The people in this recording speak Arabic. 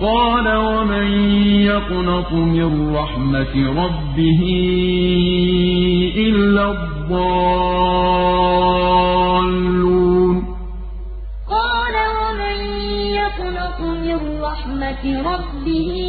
قَالَ وَمَن يَقْنَطُ مِن رَّحْمَةِ رَبِّهِ إِلَّا الضَّالُّونَ؟ قَالَ وَمَن يَقْنَطُ مِن رَّحْمَةِ رَبِّهِ